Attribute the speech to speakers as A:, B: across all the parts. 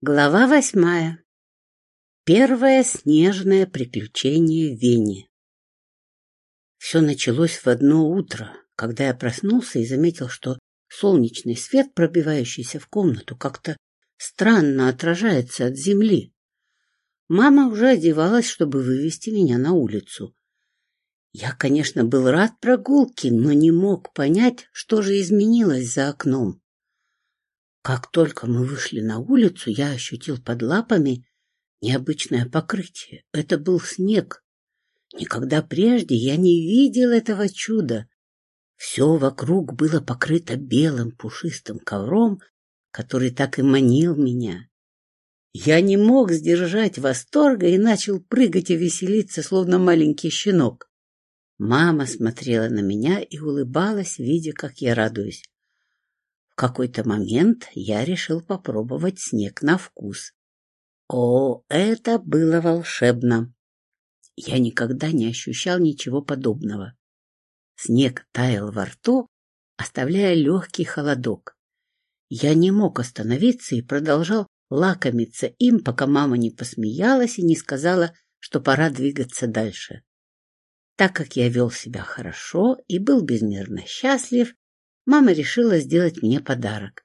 A: Глава восьмая. Первое снежное приключение в Вене. Все началось в одно утро, когда я проснулся и заметил, что солнечный свет, пробивающийся в комнату, как-то странно отражается от земли. Мама уже одевалась, чтобы вывести меня на улицу. Я, конечно, был рад прогулке, но не мог понять, что же изменилось за окном. Как только мы вышли на улицу, я ощутил под лапами необычное покрытие. Это был снег. Никогда прежде я не видел этого чуда. Все вокруг было покрыто белым пушистым ковром, который так и манил меня. Я не мог сдержать восторга и начал прыгать и веселиться, словно маленький щенок. Мама смотрела на меня и улыбалась, видя, как я радуюсь какой-то момент я решил попробовать снег на вкус. О, это было волшебно! Я никогда не ощущал ничего подобного. Снег таял во рту, оставляя легкий холодок. Я не мог остановиться и продолжал лакомиться им, пока мама не посмеялась и не сказала, что пора двигаться дальше. Так как я вел себя хорошо и был безмерно счастлив, мама решила сделать мне подарок.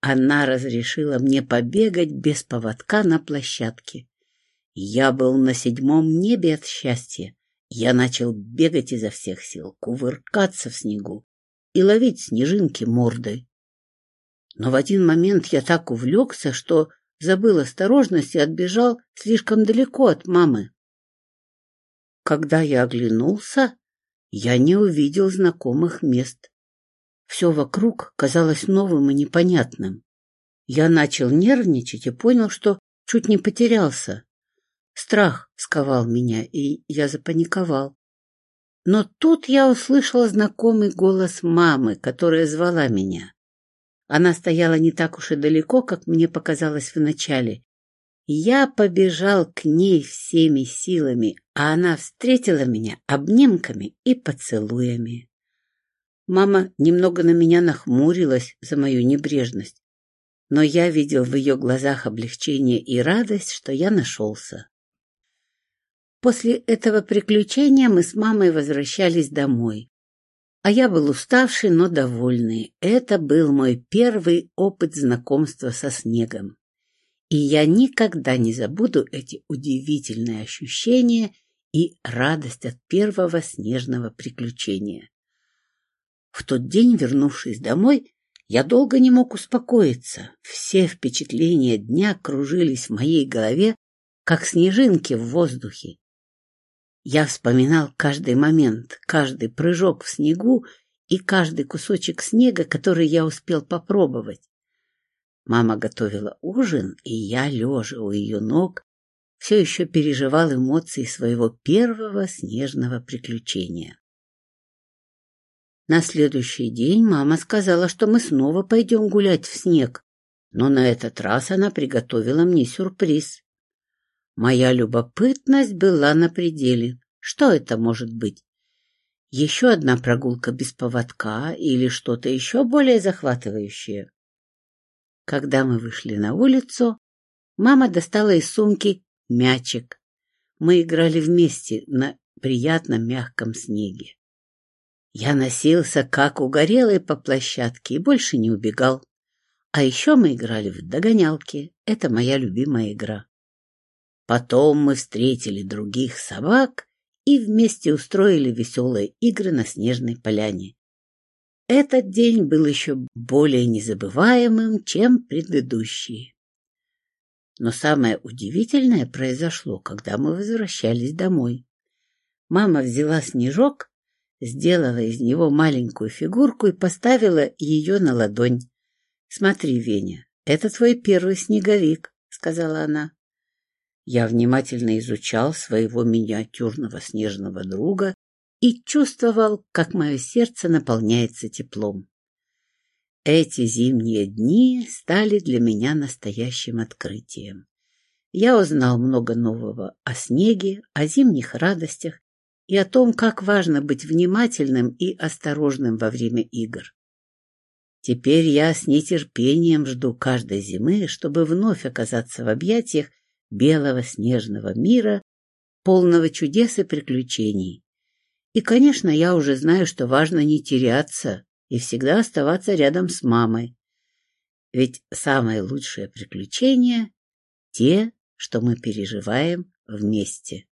A: Она разрешила мне побегать без поводка на площадке. Я был на седьмом небе от счастья. Я начал бегать изо всех сил, кувыркаться в снегу и ловить снежинки мордой. Но в один момент я так увлекся, что забыл осторожность и отбежал слишком далеко от мамы. Когда я оглянулся, я не увидел знакомых мест. Все вокруг казалось новым и непонятным. Я начал нервничать и понял, что чуть не потерялся. Страх сковал меня, и я запаниковал. Но тут я услышала знакомый голос мамы, которая звала меня. Она стояла не так уж и далеко, как мне показалось вначале. Я побежал к ней всеми силами, а она встретила меня обнимками и поцелуями. Мама немного на меня нахмурилась за мою небрежность, но я видел в ее глазах облегчение и радость, что я нашелся. После этого приключения мы с мамой возвращались домой. А я был уставший, но довольный. Это был мой первый опыт знакомства со снегом. И я никогда не забуду эти удивительные ощущения и радость от первого снежного приключения. В тот день, вернувшись домой, я долго не мог успокоиться. Все впечатления дня кружились в моей голове, как снежинки в воздухе. Я вспоминал каждый момент, каждый прыжок в снегу и каждый кусочек снега, который я успел попробовать. Мама готовила ужин, и я, лежа у ее ног, все еще переживал эмоции своего первого снежного приключения. На следующий день мама сказала, что мы снова пойдем гулять в снег, но на этот раз она приготовила мне сюрприз. Моя любопытность была на пределе. Что это может быть? Еще одна прогулка без поводка или что-то еще более захватывающее? Когда мы вышли на улицу, мама достала из сумки мячик. Мы играли вместе на приятном мягком снеге. Я носился, как угорелый по площадке, и больше не убегал. А еще мы играли в догонялки. Это моя любимая игра. Потом мы встретили других собак и вместе устроили веселые игры на снежной поляне. Этот день был еще более незабываемым, чем предыдущие. Но самое удивительное произошло, когда мы возвращались домой. Мама взяла снежок сделала из него маленькую фигурку и поставила ее на ладонь. — Смотри, Веня, это твой первый снеговик, — сказала она. Я внимательно изучал своего миниатюрного снежного друга и чувствовал, как мое сердце наполняется теплом. Эти зимние дни стали для меня настоящим открытием. Я узнал много нового о снеге, о зимних радостях и о том, как важно быть внимательным и осторожным во время игр. Теперь я с нетерпением жду каждой зимы, чтобы вновь оказаться в объятиях белого снежного мира, полного чудес и приключений. И, конечно, я уже знаю, что важно не теряться и всегда оставаться рядом с мамой. Ведь самые лучшие приключения — те, что мы переживаем вместе.